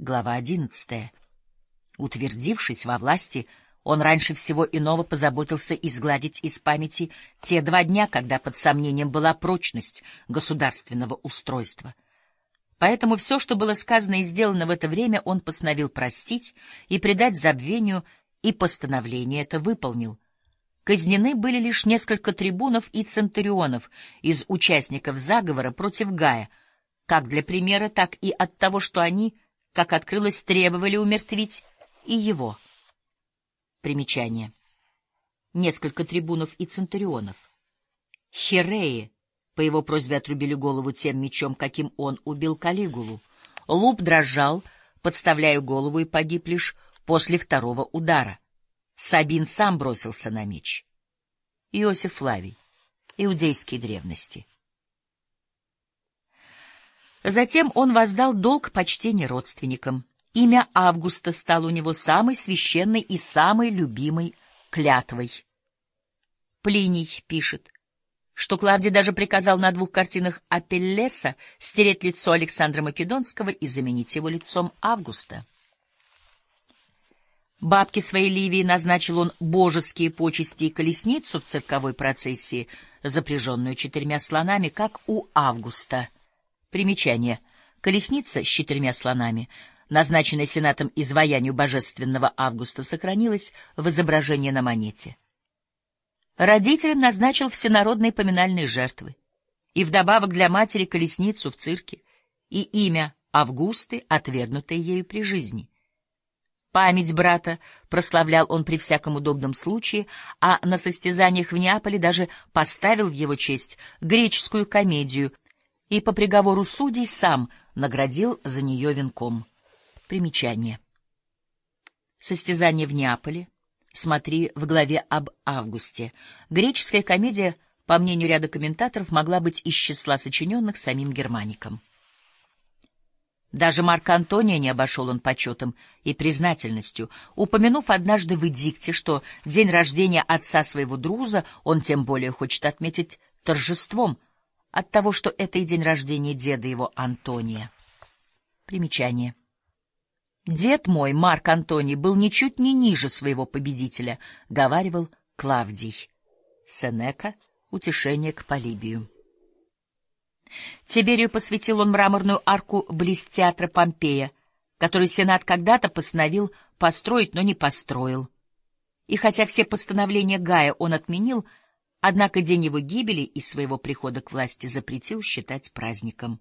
Глава одиннадцатая. Утвердившись во власти, он раньше всего иного позаботился изгладить из памяти те два дня, когда под сомнением была прочность государственного устройства. Поэтому все, что было сказано и сделано в это время, он постановил простить и предать забвению, и постановление это выполнил. Казнены были лишь несколько трибунов и центурионов из участников заговора против Гая, как для примера, так и от того, что они — как открылось, требовали умертвить и его. Примечание. Несколько трибунов и центурионов. Хереи по его просьбе отрубили голову тем мечом, каким он убил Калигулу. Луп дрожал, подставляя голову, и погиб лишь после второго удара. Сабин сам бросился на меч. Иосиф Флавий. Иудейские древности. Затем он воздал долг почтения родственникам. Имя Августа стало у него самой священной и самой любимой клятвой. Плиний пишет, что Клавдий даже приказал на двух картинах Апеллеса стереть лицо Александра Македонского и заменить его лицом Августа. Бабке своей Ливии назначил он божеские почести и колесницу в цирковой процессии, запряженную четырьмя слонами, как у Августа — Примечание. Колесница с четырьмя слонами, назначенная Сенатом изваянию божественного Августа, сохранилась в изображении на монете. Родителям назначил всенародные поминальные жертвы, и вдобавок для матери колесницу в цирке, и имя Августы, отвергнутое ею при жизни. Память брата прославлял он при всяком удобном случае, а на состязаниях в Неаполе даже поставил в его честь греческую комедию — и по приговору судей сам наградил за нее венком. Примечание. Состязание в Неаполе. Смотри в главе об Августе. Греческая комедия, по мнению ряда комментаторов, могла быть из числа сочиненных самим Германиком. Даже Марк Антония не обошел он почетом и признательностью, упомянув однажды в эдикте, что день рождения отца своего друза он тем более хочет отметить торжеством — от того, что это и день рождения деда его Антония. Примечание. Дед мой, Марк Антоний, был ничуть не ниже своего победителя, говаривал Клавдий. Сенека. Утешение к Полибию. Тиберию посвятил он мраморную арку близ театра Помпея, который Сенат когда-то постановил построить, но не построил. И хотя все постановления Гая он отменил, Однако день его гибели и своего прихода к власти запретил считать праздником.